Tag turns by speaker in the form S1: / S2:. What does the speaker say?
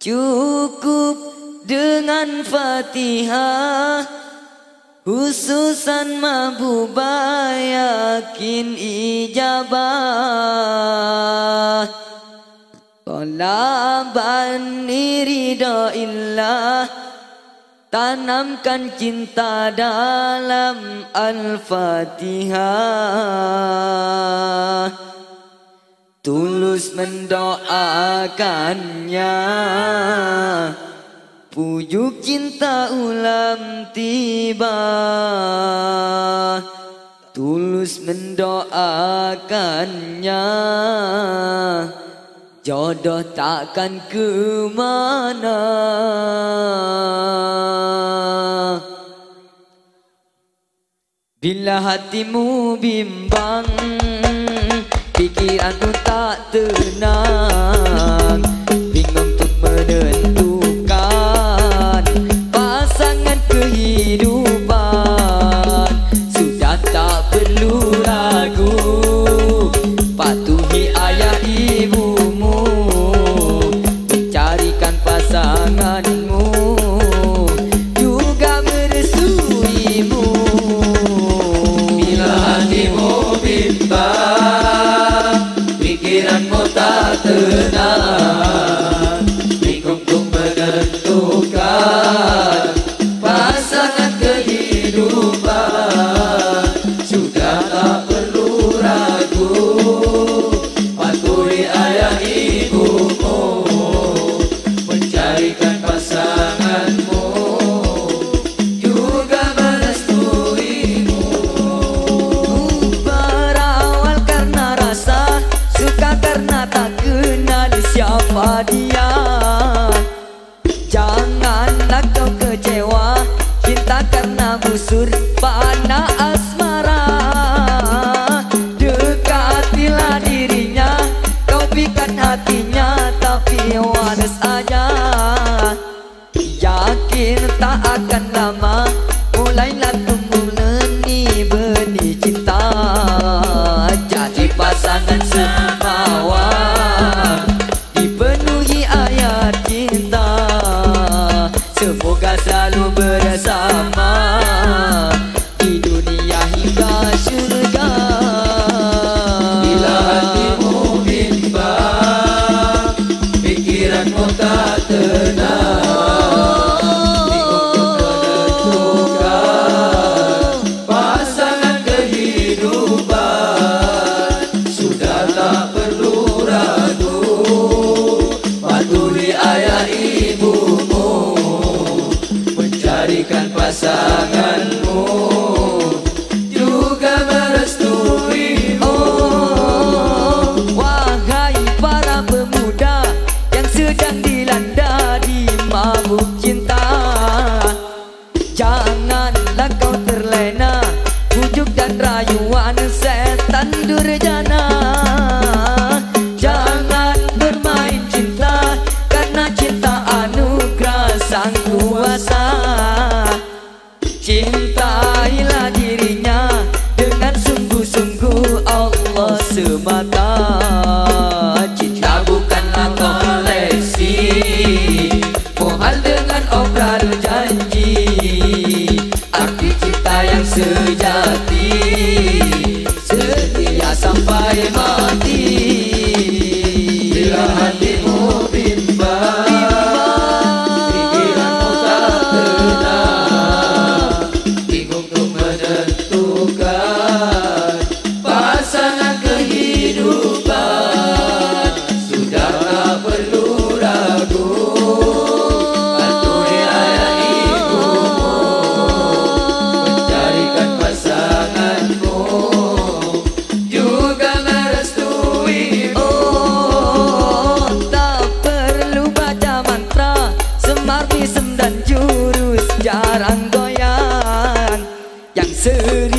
S1: Cukup dengan fatihah. Khususan mabubah yakin ijabah. Tolaban irida illah Tanamkan cinta dalam al-fatihah. Tulus mendoakannya. Pujuk cinta ulam tiba. Tulus mendoakannya. Jodoh takkan ke mana Bila hatimu bimbang Pikiran tu tak
S2: tenang. Bingung untuk menentang Sudah, sudah tak perlu ragu, patuli ayah Terima mencari. carikan pasanganmu. Juga
S1: merestui. Oh. Wahai para pemuda yang sedang di
S2: pasangan kehidupan Sudah tak perlu ragu. Patuhi ayah ibu Mencarikan pasanganmu. Juga merestui.
S1: Oh, tak perlu baca mantra Semar pisem dan jurus Jarang goyang. Yang
S2: seri